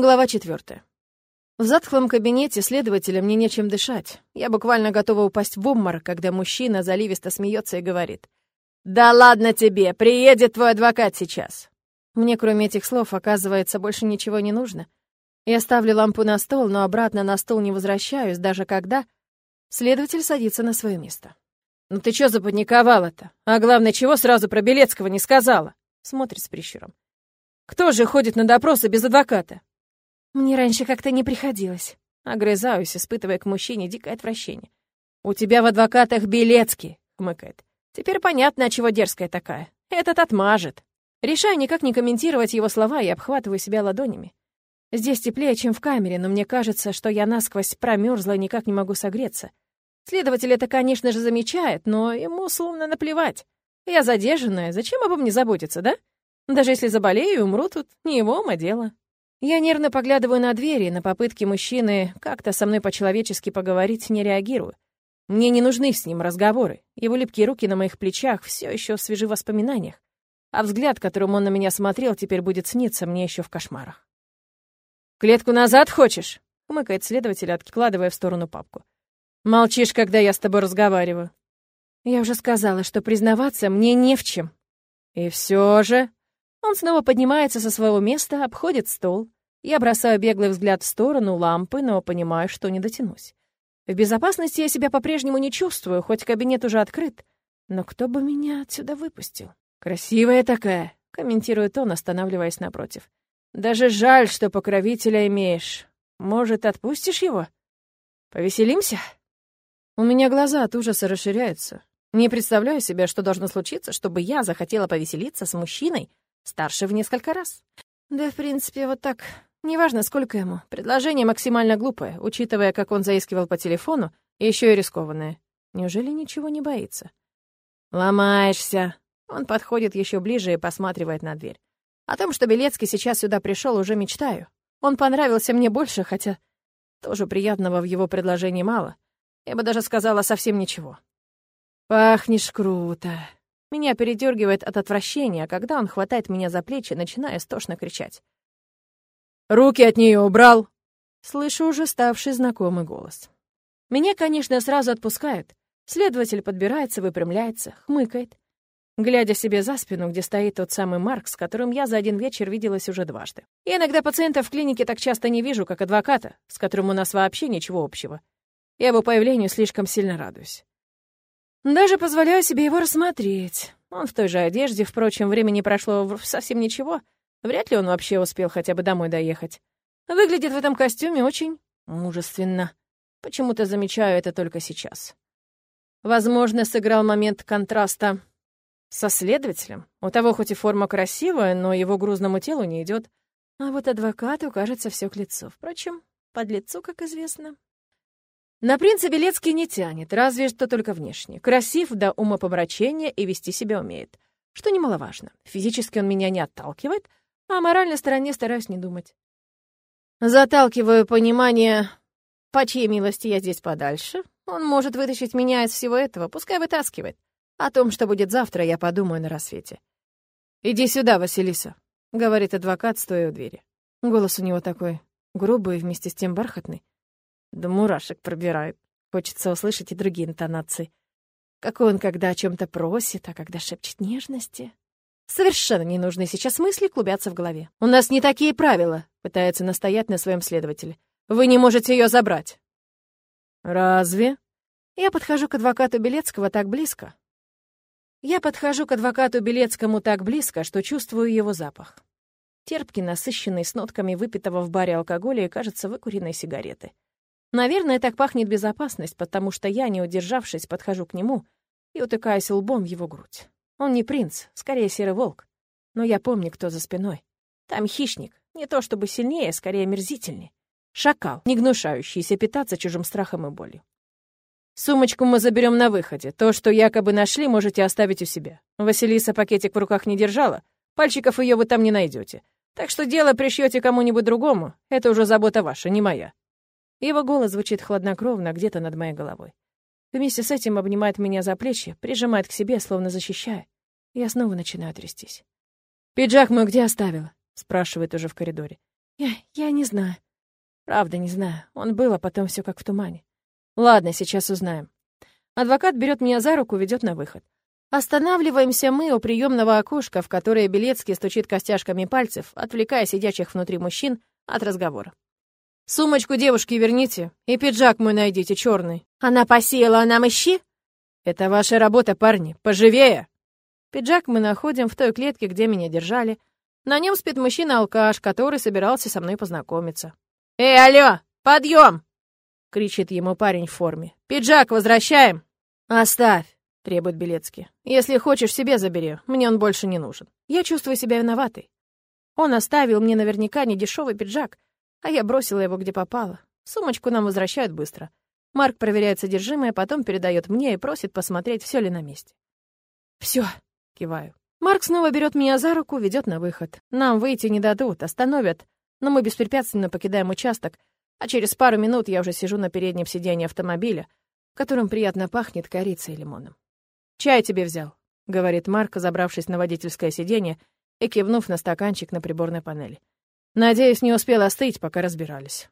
Глава четвертая. В затхлом кабинете следователя мне нечем дышать. Я буквально готова упасть в обморок, когда мужчина заливисто смеется и говорит. «Да ладно тебе, приедет твой адвокат сейчас». Мне, кроме этих слов, оказывается, больше ничего не нужно. Я ставлю лампу на стол, но обратно на стол не возвращаюсь, даже когда следователь садится на свое место. «Ну ты чё запаниковала-то? А главное, чего сразу про Белецкого не сказала?» Смотрит с прищуром. «Кто же ходит на допросы без адвоката?» Мне раньше как-то не приходилось. Огрызаюсь, испытывая к мужчине дикое отвращение. «У тебя в адвокатах Белецкий», — хмыкает. «Теперь понятно, чего дерзкая такая. Этот отмажет». Решаю никак не комментировать его слова и обхватываю себя ладонями. Здесь теплее, чем в камере, но мне кажется, что я насквозь промерзла и никак не могу согреться. Следователь это, конечно же, замечает, но ему словно наплевать. Я задержанная, зачем обо мне заботиться, да? Даже если заболею и умру тут, не его ума дело. Я нервно поглядываю на двери, на попытки мужчины как-то со мной по-человечески поговорить не реагирую. Мне не нужны с ним разговоры. Его липкие руки на моих плечах все еще свежи в воспоминаниях. А взгляд, которым он на меня смотрел, теперь будет сниться мне еще в кошмарах. «Клетку назад хочешь?» — умыкает следователь, откладывая в сторону папку. «Молчишь, когда я с тобой разговариваю». Я уже сказала, что признаваться мне не в чем. И все же... Он снова поднимается со своего места, обходит стол. Я бросаю беглый взгляд в сторону лампы, но понимаю, что не дотянусь. В безопасности я себя по-прежнему не чувствую, хоть кабинет уже открыт. Но кто бы меня отсюда выпустил? «Красивая такая», — комментирует он, останавливаясь напротив. «Даже жаль, что покровителя имеешь. Может, отпустишь его? Повеселимся?» У меня глаза от ужаса расширяются. Не представляю себе, что должно случиться, чтобы я захотела повеселиться с мужчиной, Старше в несколько раз. Да, в принципе, вот так. Неважно, сколько ему. Предложение максимально глупое, учитывая, как он заискивал по телефону, и еще и рискованное. Неужели ничего не боится? Ломаешься. Он подходит еще ближе и посматривает на дверь. О том, что Белецкий сейчас сюда пришел, уже мечтаю. Он понравился мне больше, хотя тоже приятного в его предложении мало. Я бы даже сказала совсем ничего. Пахнешь круто. Меня передергивает от отвращения, когда он хватает меня за плечи, начиная истошно кричать. «Руки от нее убрал!» Слышу уже ставший знакомый голос. Меня, конечно, сразу отпускают. Следователь подбирается, выпрямляется, хмыкает. Глядя себе за спину, где стоит тот самый Марк, с которым я за один вечер виделась уже дважды. Я иногда пациента в клинике так часто не вижу, как адвоката, с которым у нас вообще ничего общего. Я его появлению слишком сильно радуюсь. Даже позволяю себе его рассмотреть. Он в той же одежде, впрочем, времени прошло совсем ничего. Вряд ли он вообще успел хотя бы домой доехать. Выглядит в этом костюме очень мужественно. Почему-то замечаю это только сейчас. Возможно, сыграл момент контраста со следователем. У того хоть и форма красивая, но его грузному телу не идет. А вот адвокату кажется все к лицу. Впрочем, под лицу, как известно, на принца Белецкий не тянет, разве что только внешне. Красив до умопомрачения и вести себя умеет. Что немаловажно. Физически он меня не отталкивает, а о моральной стороне стараюсь не думать. Заталкиваю понимание, по чьей милости я здесь подальше. Он может вытащить меня из всего этого, пускай вытаскивает. О том, что будет завтра, я подумаю на рассвете. «Иди сюда, Василиса», — говорит адвокат, стоя у двери. Голос у него такой грубый и вместе с тем бархатный. Да мурашек пробирает. Хочется услышать и другие интонации. Какой он, когда о чем то просит, а когда шепчет нежности. Совершенно ненужные сейчас мысли клубятся в голове. «У нас не такие правила», — пытается настоять на своем следователе. «Вы не можете ее забрать». «Разве?» Я подхожу к адвокату Белецкого так близко. Я подхожу к адвокату Белецкому так близко, что чувствую его запах. Терпкий, насыщенный, с нотками выпитого в баре алкоголя и, кажется, выкуренной сигареты. Наверное, так пахнет безопасность, потому что я, не удержавшись, подхожу к нему и утыкаюсь лбом в его грудь. Он не принц, скорее серый волк. Но я помню, кто за спиной. Там хищник, не то чтобы сильнее, скорее мерзительнее. Шакал, не гнушающийся питаться чужим страхом и болью. Сумочку мы заберем на выходе. То, что якобы нашли, можете оставить у себя. Василиса пакетик в руках не держала, пальчиков ее вы там не найдете. Так что дело пришьете кому-нибудь другому, это уже забота ваша, не моя. Его голос звучит хладнокровно где-то над моей головой. Вместе с этим обнимает меня за плечи, прижимает к себе, словно защищая. Я снова начинаю трястись. «Пиджак мой где оставила?» — спрашивает уже в коридоре. Я, я не знаю. Правда, не знаю. Он был, а потом все как в тумане. Ладно, сейчас узнаем. Адвокат берет меня за руку, ведет на выход. Останавливаемся мы у приемного окошка, в которое Белецкий стучит костяшками пальцев, отвлекая сидящих внутри мужчин от разговора. «Сумочку девушки верните, и пиджак мой найдите, черный». «Она посеяла, а нам ищи?» «Это ваша работа, парни, поживее!» Пиджак мы находим в той клетке, где меня держали. На нем спит мужчина-алкаш, который собирался со мной познакомиться. «Эй, алло, подъем!» — кричит ему парень в форме. «Пиджак возвращаем!» «Оставь!» — требует Белецкий. «Если хочешь, себе забери. Мне он больше не нужен. Я чувствую себя виноватой. Он оставил мне наверняка недешевый пиджак, а я бросила его где попало. Сумочку нам возвращают быстро. Марк проверяет содержимое, потом передает мне и просит посмотреть, все ли на месте. Все, киваю. Марк снова берет меня за руку, ведет на выход. Нам выйти не дадут, остановят, но мы беспрепятственно покидаем участок, а через пару минут я уже сижу на переднем сиденье автомобиля, которым приятно пахнет корицей и лимоном. «Чай тебе взял», — говорит Марк, забравшись на водительское сиденье и кивнув на стаканчик на приборной панели. «Надеюсь, не успел остыть, пока разбирались».